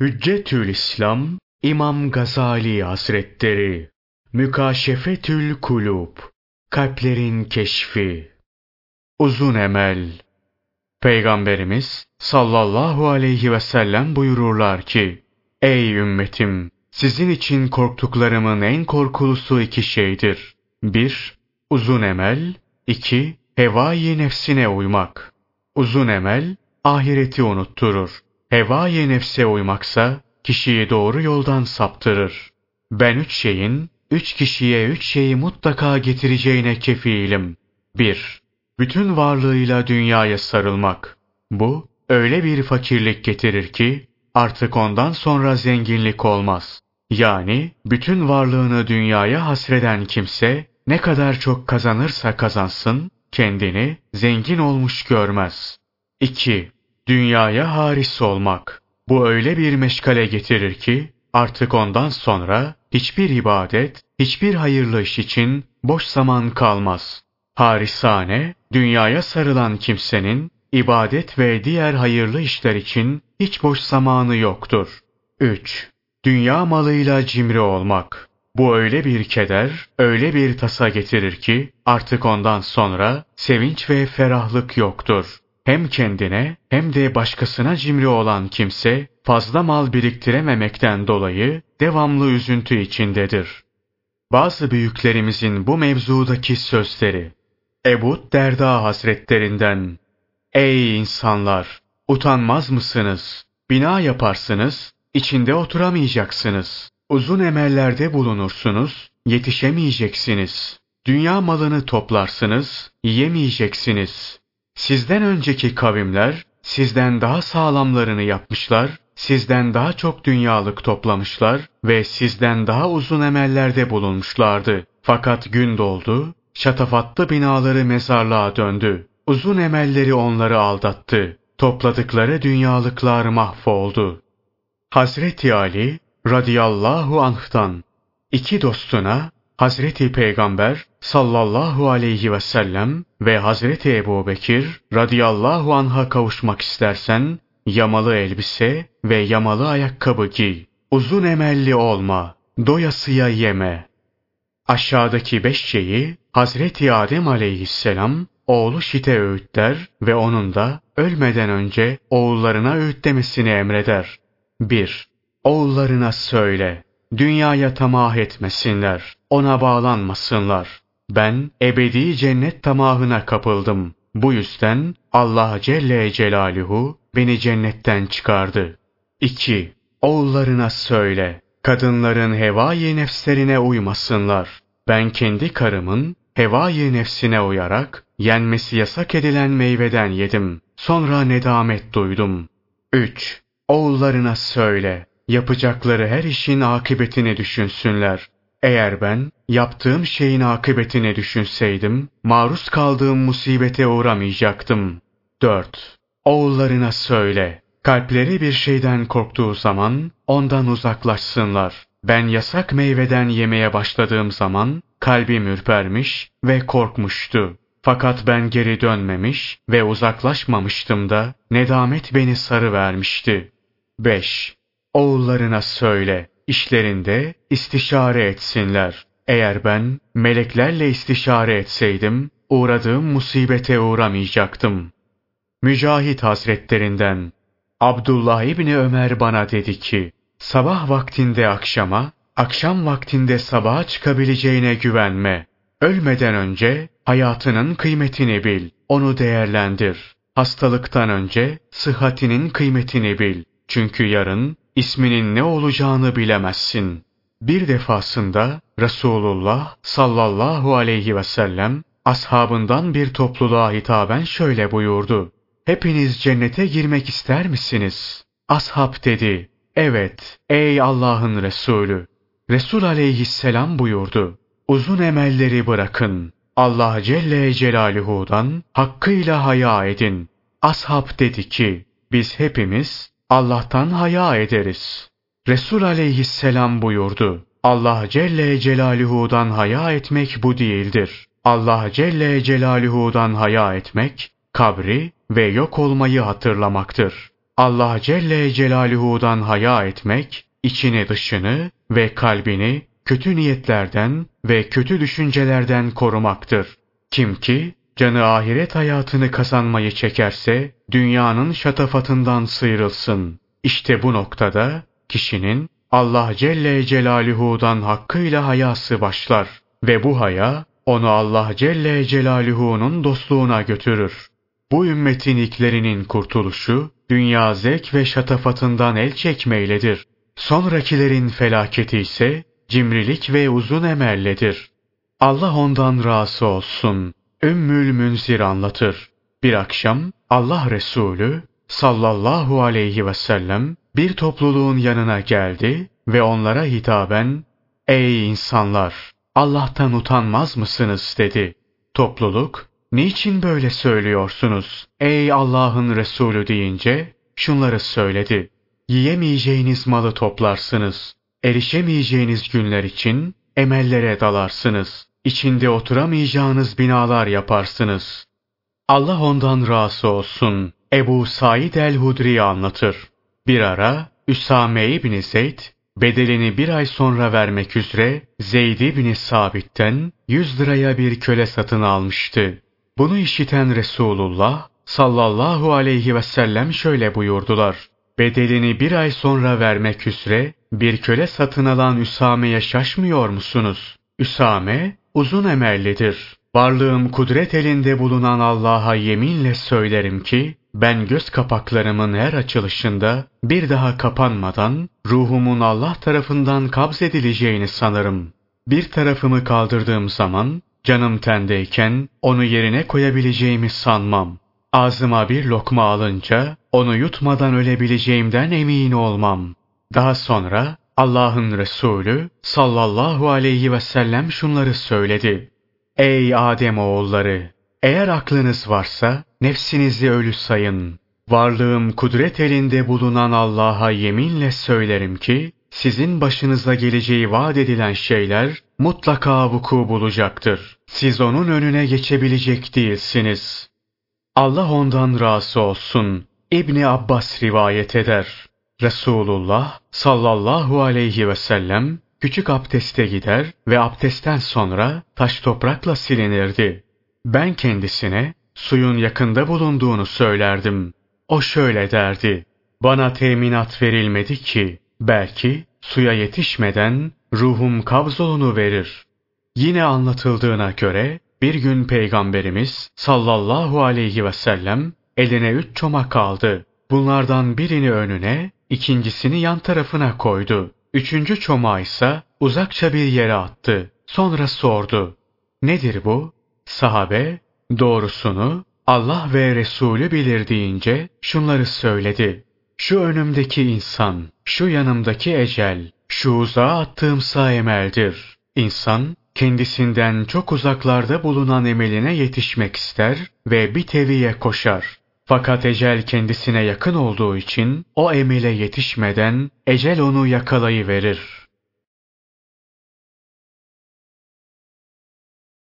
Hüccetül İslam İmam Gazali Hazretleri Mükaşefetül Kulub Kalplerin Keşfi Uzun Emel Peygamberimiz sallallahu aleyhi ve sellem buyururlar ki Ey ümmetim! Sizin için korktuklarımın en korkulusu iki şeydir. Bir, uzun emel. iki hevai nefsine uymak. Uzun emel, ahireti unutturur. Hevai nefse uymaksa kişiyi doğru yoldan saptırır. Ben üç şeyin, üç kişiye üç şeyi mutlaka getireceğine kefilim. 1. Bütün varlığıyla dünyaya sarılmak. Bu, öyle bir fakirlik getirir ki, artık ondan sonra zenginlik olmaz. Yani, bütün varlığını dünyaya hasreden kimse, ne kadar çok kazanırsa kazansın, kendini zengin olmuş görmez. 2. Dünyaya haris olmak. Bu öyle bir meşgale getirir ki artık ondan sonra hiçbir ibadet, hiçbir hayırlı iş için boş zaman kalmaz. Harisane, dünyaya sarılan kimsenin ibadet ve diğer hayırlı işler için hiç boş zamanı yoktur. 3. Dünya malıyla cimri olmak. Bu öyle bir keder, öyle bir tasa getirir ki artık ondan sonra sevinç ve ferahlık yoktur. Hem kendine hem de başkasına cimri olan kimse fazla mal biriktirememekten dolayı devamlı üzüntü içindedir. Bazı büyüklerimizin bu mevzudaki sözleri Ebu Derda Hazretlerinden Ey insanlar! Utanmaz mısınız? Bina yaparsınız, içinde oturamayacaksınız. Uzun emellerde bulunursunuz, yetişemeyeceksiniz. Dünya malını toplarsınız, yiyemeyeceksiniz. Sizden önceki kavimler sizden daha sağlamlarını yapmışlar, sizden daha çok dünyalık toplamışlar ve sizden daha uzun emellerde bulunmuşlardı. Fakat gün doldu, şatafatlı binaları mezarlığa döndü. Uzun emelleri onları aldattı. Topladıkları dünyalıklar mahvoldu. Hazreti Ali radıyallahu anh'tan iki dostuna Hazreti Peygamber sallallahu aleyhi ve sellem ve Hazreti Ebu Bekir radıyallahu anh'a kavuşmak istersen yamalı elbise ve yamalı ayakkabı giy. Uzun emelli olma, doyasıya yeme. Aşağıdaki beş şeyi Hazreti Adem aleyhisselam oğlu Şit'e öğütler ve onun da ölmeden önce oğullarına öğütlemesini emreder. 1. Oğullarına söyle, dünyaya tamah etmesinler, ona bağlanmasınlar. Ben ebedi cennet tamahına kapıldım. Bu yüzden Allah Celle Celaluhu beni cennetten çıkardı. 2. Oğullarına söyle, kadınların hevai nefslerine uymasınlar. Ben kendi karımın hevai nefsine uyarak yenmesi yasak edilen meyveden yedim. Sonra nedamet duydum. 3. Oğullarına söyle, yapacakları her işin akıbetini düşünsünler. Eğer ben yaptığım şeyin akıbetini düşünseydim, maruz kaldığım musibete uğramayacaktım. 4. Oğullarına söyle, kalpleri bir şeyden korktuğu zaman ondan uzaklaşsınlar. Ben yasak meyveden yemeye başladığım zaman kalbim ürpermiş ve korkmuştu. Fakat ben geri dönmemiş ve uzaklaşmamıştım da nedamet beni sarı vermişti. 5. Oğullarına söyle, işlerinde istişare etsinler. Eğer ben meleklerle istişare etseydim, uğradığım musibete uğramayacaktım. Mücahit Hazretlerinden Abdullah İbni Ömer bana dedi ki, sabah vaktinde akşama, akşam vaktinde sabaha çıkabileceğine güvenme. Ölmeden önce hayatının kıymetini bil, onu değerlendir. Hastalıktan önce sıhhatinin kıymetini bil. Çünkü yarın isminin ne olacağını bilemezsin. Bir defasında Resulullah sallallahu aleyhi ve sellem ashabından bir topluluğa hitaben şöyle buyurdu. Hepiniz cennete girmek ister misiniz? Ashab dedi. Evet, ey Allah'ın Resulü. Resul aleyhisselam buyurdu. Uzun emelleri bırakın. Allah Celle Celaluhu'dan hakkıyla haya edin. Ashab dedi ki, biz hepimiz Allah'tan haya ederiz. Resul aleyhisselam buyurdu. Allah Celle Celaluhu'dan haya etmek bu değildir. Allah Celle Celaluhu'dan haya etmek, kabri ve yok olmayı hatırlamaktır. Allah Celle Celaluhu'dan haya etmek, içini dışını ve kalbini kötü niyetlerden ve kötü düşüncelerden korumaktır. Kim ki canı ahiret hayatını kazanmayı çekerse dünyanın şatafatından sıyrılsın. İşte bu noktada kişinin Allah Celle Celaluhu'dan hakkıyla hayası başlar ve bu haya onu Allah Celle Celaluhu'nun dostluğuna götürür. Bu ümmetin ilklerinin kurtuluşu dünya zevk ve şatafatından el çekmeyledir. Sonrakilerin felaketi ise cimrilik ve uzun emelledir. Allah ondan razı olsun. Ümmül Münzir anlatır. Bir akşam Allah Resulü sallallahu aleyhi ve sellem bir topluluğun yanına geldi ve onlara hitaben Ey insanlar! Allah'tan utanmaz mısınız? dedi. Topluluk, niçin böyle söylüyorsunuz? Ey Allah'ın Resulü deyince şunları söyledi. Yiyemeyeceğiniz malı toplarsınız. Erişemeyeceğiniz günler için emellere dalarsınız. İçinde oturamayacağınız binalar yaparsınız. Allah ondan razı olsun. Ebu Said el-Hudri anlatır. Bir ara Üsame İbni Zeyd bedelini bir ay sonra vermek üzere Zeyd İbni Sabit'ten 100 liraya bir köle satın almıştı. Bunu işiten Resulullah sallallahu aleyhi ve sellem şöyle buyurdular. Bedelini bir ay sonra vermek üzere bir köle satın alan Üsame'ye şaşmıyor musunuz? Üsame uzun emellidir. Varlığım kudret elinde bulunan Allah'a yeminle söylerim ki ben göz kapaklarımın her açılışında bir daha kapanmadan ruhumun Allah tarafından kabzedileceğini sanırım. Bir tarafımı kaldırdığım zaman canım tendeyken onu yerine koyabileceğimi sanmam. Ağzıma bir lokma alınca onu yutmadan ölebileceğimden emin olmam. Daha sonra Allah'ın Resulü sallallahu aleyhi ve sellem şunları söyledi. Ey Adem oğulları! Eğer aklınız varsa nefsinizi ölü sayın. Varlığım kudret elinde bulunan Allah'a yeminle söylerim ki, sizin başınıza geleceği vaat edilen şeyler mutlaka vuku bulacaktır. Siz onun önüne geçebilecek değilsiniz. Allah ondan razı olsun. İbni Abbas rivayet eder. Resulullah sallallahu aleyhi ve sellem küçük abdeste gider ve abdestten sonra taş toprakla silinirdi. Ben kendisine suyun yakında bulunduğunu söylerdim. O şöyle derdi. Bana teminat verilmedi ki belki suya yetişmeden ruhum kabzolunu verir. Yine anlatıldığına göre bir gün Peygamberimiz sallallahu aleyhi ve sellem eline üç çomak aldı. Bunlardan birini önüne, ikincisini yan tarafına koydu. Üçüncü çomağı ise uzakça bir yere attı. Sonra sordu. Nedir bu? Sahabe, doğrusunu Allah ve Resulü bilir deyince şunları söyledi. Şu önümdeki insan, şu yanımdaki ecel, şu uzağa attığımsa emeldir. İnsan, kendisinden çok uzaklarda bulunan emeline yetişmek ister ve bir teviye koşar. Fakat ecel kendisine yakın olduğu için o emele yetişmeden ecel onu yakalayıverir.